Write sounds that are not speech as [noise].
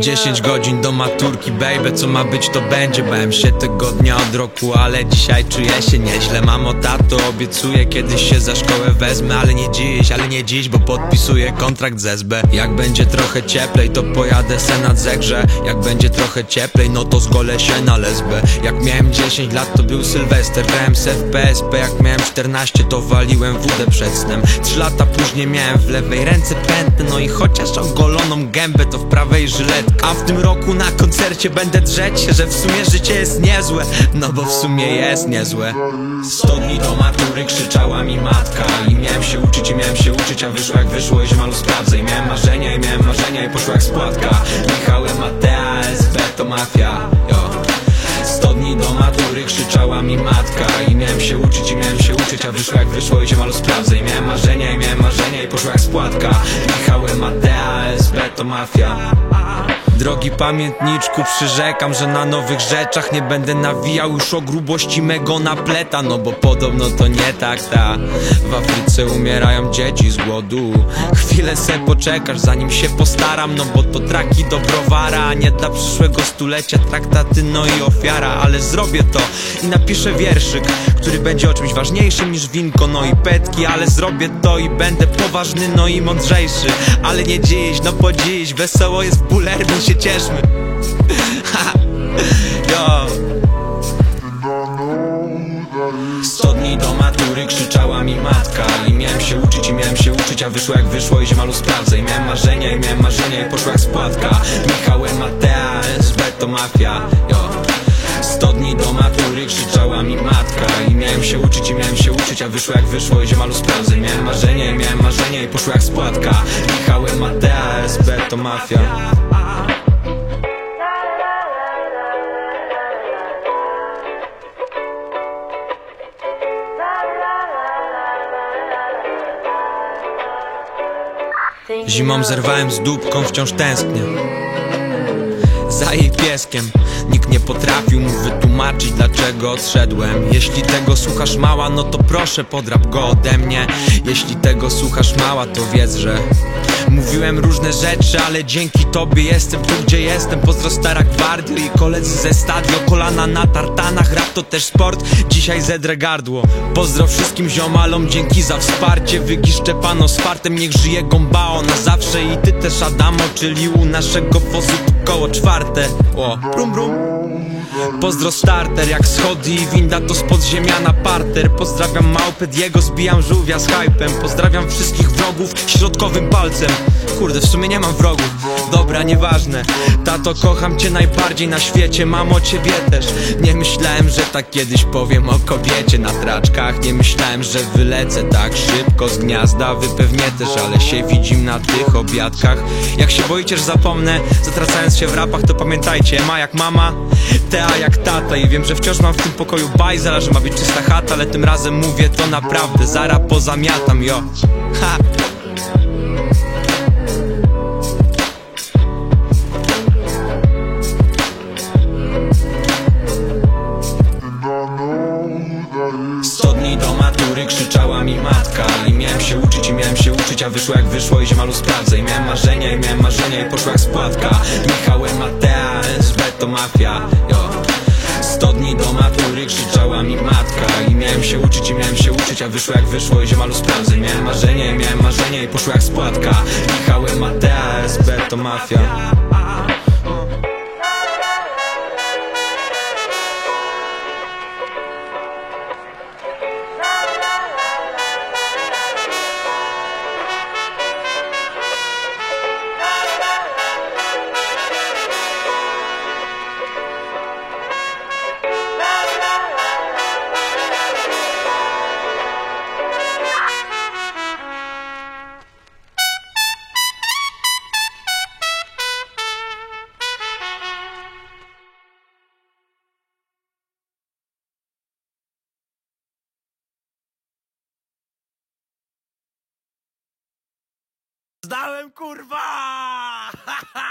10 godzin do maturki, baby, co ma być to będzie. Bałem się tego dnia od roku, ale dzisiaj czuję się nieźle. Mamo, tato, obiecuję, kiedyś się za szkołę wezmę Ale nie dziś, ale nie dziś, bo podpisuję kontrakt z SB Jak będzie trochę cieplej, to pojadę se nad zegrze. Jak będzie trochę cieplej, no to zgolę się na lesbę. Jak miałem 10 lat, to był Sylwester Grałem se w PSP, jak miałem 14, to waliłem wódę przed snem. 3 lata później miałem w lewej ręce pętę No i chociaż ogoloną gębę, to w prawej żyletkę A w tym roku na koncercie będę drzeć się, że w sumie życie jest niezłe. No bo w sumie jest niezłe. 100 dni do matury krzyczała mi matka. I miałem się uczyć i miałem się uczyć, a wyszło jak wyszło. I ziemalu sprawdzę I miałem marzenia i miałem marzenia i poszło jak spłatka. Michał Matea, SB to mafia, yo 100 dni do matury krzyczała mi matka. I miałem się uczyć i miałem się uczyć, a wyszło jak wyszło. I ziemalu sprawdzę I miałem marzenia i miałem marzenia i poszło jak spłatka. Michał Matea, to mafia Drogi pamiętniczku, przyrzekam, że na nowych rzeczach nie będę nawijał już o grubości mego napleta No bo podobno to nie tak, ta. W Afryce umierają dzieci z głodu. Chwilę se poczekasz, zanim się postaram No bo to traki do browara, a nie dla przyszłego stulecia Traktaty, no i ofiara, ale zrobię to I napiszę wierszyk, który będzie o czymś ważniejszym niż winko No i petki, ale zrobię to i będę poważny, no i mądrzejszy. Ale nie dziś, no po dziś, wesoło jest buler, więc się cieszmy. [laughs] Yo. 100 dni do matury krzyczała mi matka I miałem się uczyć i miałem się uczyć, a wyszło jak wyszło i ziemalu sprawdzę I miałem marzenia i miałem marzenia i poszło jak spłatka Michał Matea, SB to mafia, yo. 100 dni do matury krzyczała mi matka I miałem się uczyć i miałem się uczyć, a wyszło jak wyszło i ziemalu sprawdzę I miałem marzenia i miałem marzenia i poszło jak spłatka Michał Matea, SB to mafia Zimą zerwałem z dupką, wciąż tęsknię Za jej pieskiem. Nikt nie potrafił mu wytłumaczyć dlaczego odszedłem. Jeśli tego słuchasz mała, no to proszę podrap go ode mnie. Jeśli tego słuchasz mała, to wiedz, że Mówiłem różne rzeczy, ale dzięki tobie jestem tu gdzie jestem. Pozdro stara gwardio i koledzy ze stadio Kolana na tartanach, rap to też sport Dzisiaj zedrę gardło. Pozdro wszystkim ziomalom, dzięki za wsparcie. Wygiszczę pano z niech żyje gombao na zawsze. I ty też Adamo, czyli u naszego wozu koło czwarte. O, brum brum Pozdro starter, jak schody i winda to z podziemia na parter. Pozdrawiam małpę Diego, zbijam żółwia z hypem. Pozdrawiam wszystkich wrogów środkowym palcem. Kurde, w sumie nie mam wrogów. Dobra, nieważne. Tato, kocham cię najbardziej na świecie Mamo, ciebie też. Nie myślałem, że tak kiedyś powiem o kobiecie. Na traczkach Nie myślałem, że wylecę tak szybko z gniazda. Wy pewnie też, ale się widzim na tych obiadkach. Jak się boicie, że zapomnę Zatracając się w rapach, to pamiętajcie Ma jak mama, Tea jak tata I wiem, że wciąż mam w tym pokoju bajzel że ma być czysta chata Ale tym razem mówię to naprawdę. Zara pozamiatam, jo. Ha! Krzyczała mi matka I miałem się uczyć i miałem się uczyć, a wyszło jak wyszło i ziemalu sprawdzę. I miałem marzenia i miałem marzenia i poszło jak spłatka mafia, yo 100 dni do matury krzyczała mi matka I miałem się uczyć i miałem się uczyć, a wyszło jak wyszło i ziemalu sprawdzę. Miałem marzenia i miałem marzenia i poszło jak spłatka. Michał Matea, SB to mafia Zdałem kurwa! [laughs]